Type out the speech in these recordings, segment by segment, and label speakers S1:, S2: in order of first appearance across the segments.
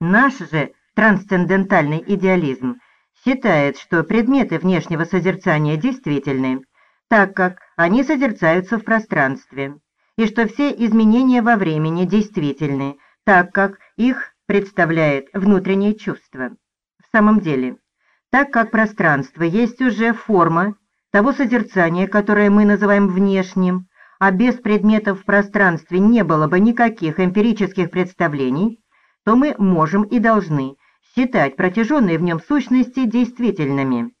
S1: Наш же трансцендентальный идеализм считает, что предметы внешнего созерцания действительны, так как они созерцаются в пространстве, и что все изменения во времени действительны, так как их представляет внутреннее чувство. В самом деле, так как пространство есть уже форма того созерцания, которое мы называем внешним, а без предметов в пространстве не было бы никаких эмпирических представлений, то мы можем и должны считать протяженные в нем сущности действительными.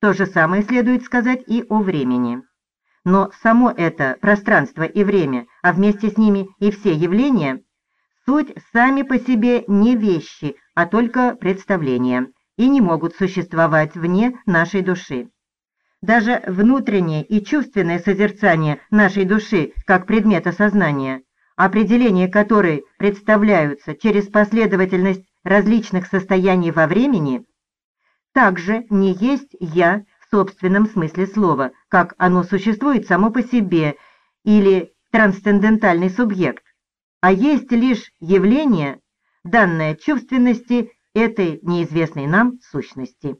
S1: То же самое следует сказать и о времени. Но само это пространство и время, а вместе с ними и все явления, суть сами по себе не вещи, а только представления, и не могут существовать вне нашей души. Даже внутреннее и чувственное созерцание нашей души как предмета сознания, определение которой представляются через последовательность различных состояний во времени, также не есть «я» в собственном смысле слова, как оно существует само по себе, или трансцендентальный субъект, а есть лишь явление, данное чувственности этой неизвестной нам сущности.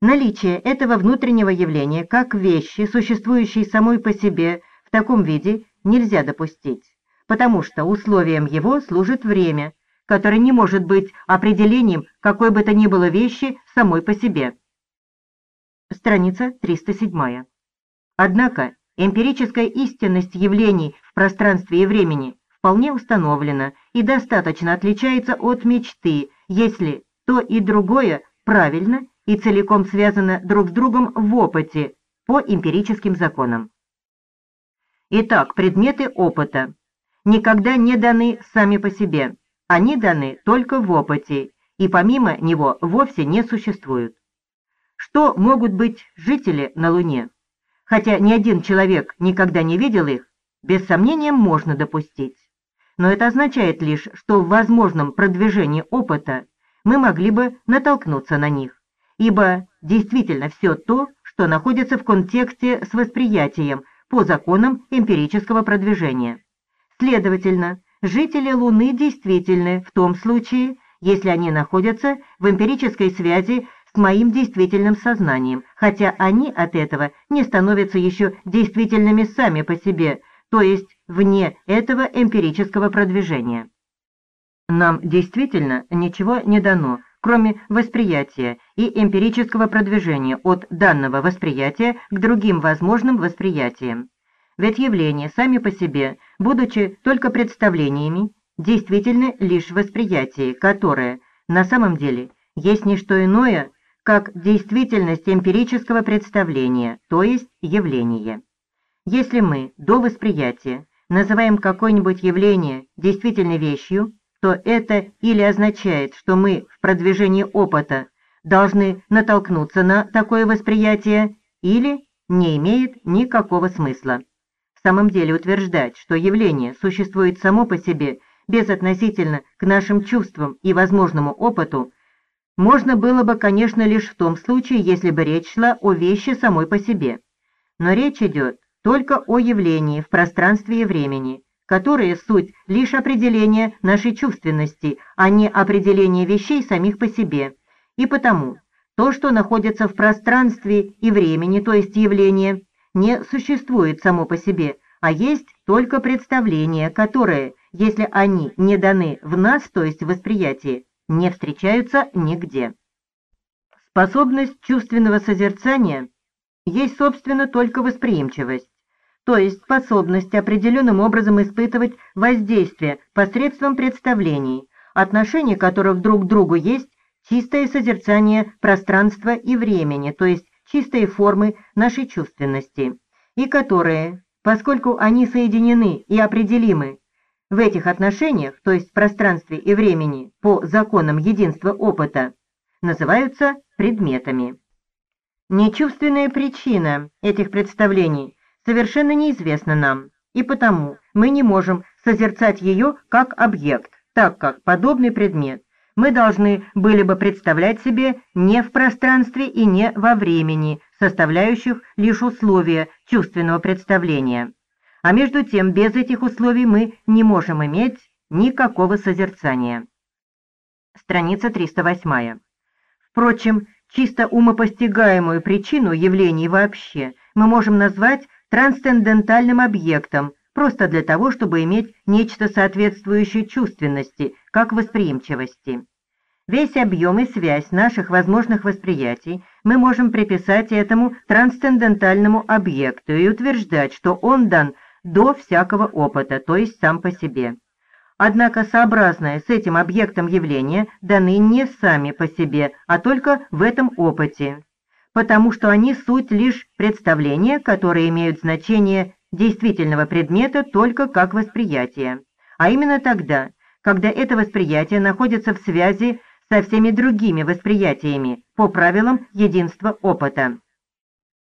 S1: Наличие этого внутреннего явления как вещи, существующей самой по себе, в таком виде нельзя допустить, потому что условием его служит время, которое не может быть определением какой бы то ни было вещи самой по себе. Страница 307. Однако эмпирическая истинность явлений в пространстве и времени вполне установлена и достаточно отличается от мечты, если то и другое правильно и целиком связаны друг с другом в опыте по эмпирическим законам. Итак, предметы опыта никогда не даны сами по себе, они даны только в опыте и помимо него вовсе не существуют. Что могут быть жители на Луне? Хотя ни один человек никогда не видел их, без сомнения можно допустить. Но это означает лишь, что в возможном продвижении опыта мы могли бы натолкнуться на них ибо действительно все то, что находится в контексте с восприятием по законам эмпирического продвижения. Следовательно, жители Луны действительны в том случае, если они находятся в эмпирической связи с моим действительным сознанием, хотя они от этого не становятся еще действительными сами по себе, то есть вне этого эмпирического продвижения. Нам действительно ничего не дано, кроме восприятия и эмпирического продвижения от данного восприятия к другим возможным восприятиям. Ведь явления сами по себе, будучи только представлениями, действительно лишь восприятие, которое на самом деле есть не что иное, как действительность эмпирического представления, то есть явление. Если мы до восприятия называем какое-нибудь явление действительной вещью, то это или означает, что мы в продвижении опыта должны натолкнуться на такое восприятие, или не имеет никакого смысла. В самом деле утверждать, что явление существует само по себе, безотносительно к нашим чувствам и возможному опыту, можно было бы, конечно, лишь в том случае, если бы речь шла о вещи самой по себе. Но речь идет только о явлении в пространстве и времени, которые суть лишь определение нашей чувственности, а не определение вещей самих по себе. И потому то, что находится в пространстве и времени, то есть явление, не существует само по себе, а есть только представления, которые, если они не даны в нас, то есть в восприятии, не встречаются нигде. Способность чувственного созерцания есть, собственно, только восприимчивость то есть способность определенным образом испытывать воздействие посредством представлений, отношения которых друг к другу есть чистое созерцание пространства и времени, то есть чистые формы нашей чувственности, и которые, поскольку они соединены и определимы в этих отношениях, то есть в пространстве и времени по законам единства опыта, называются предметами. Нечувственная причина этих представлений совершенно неизвестна нам, и потому мы не можем созерцать ее как объект, так как подобный предмет мы должны были бы представлять себе не в пространстве и не во времени, составляющих лишь условия чувственного представления. А между тем, без этих условий мы не можем иметь никакого созерцания. страница 308. Впрочем, чисто умопостигаемую причину явлений вообще мы можем назвать трансцендентальным объектом, просто для того, чтобы иметь нечто соответствующее чувственности, как восприимчивости. Весь объем и связь наших возможных восприятий мы можем приписать этому трансцендентальному объекту и утверждать, что он дан до всякого опыта, то есть сам по себе. Однако сообразное с этим объектом явления даны не сами по себе, а только в этом опыте, потому что они суть лишь представления, которые имеют значение действительного предмета только как восприятие, а именно тогда, когда это восприятие находится в связи со всеми другими восприятиями по правилам единства опыта.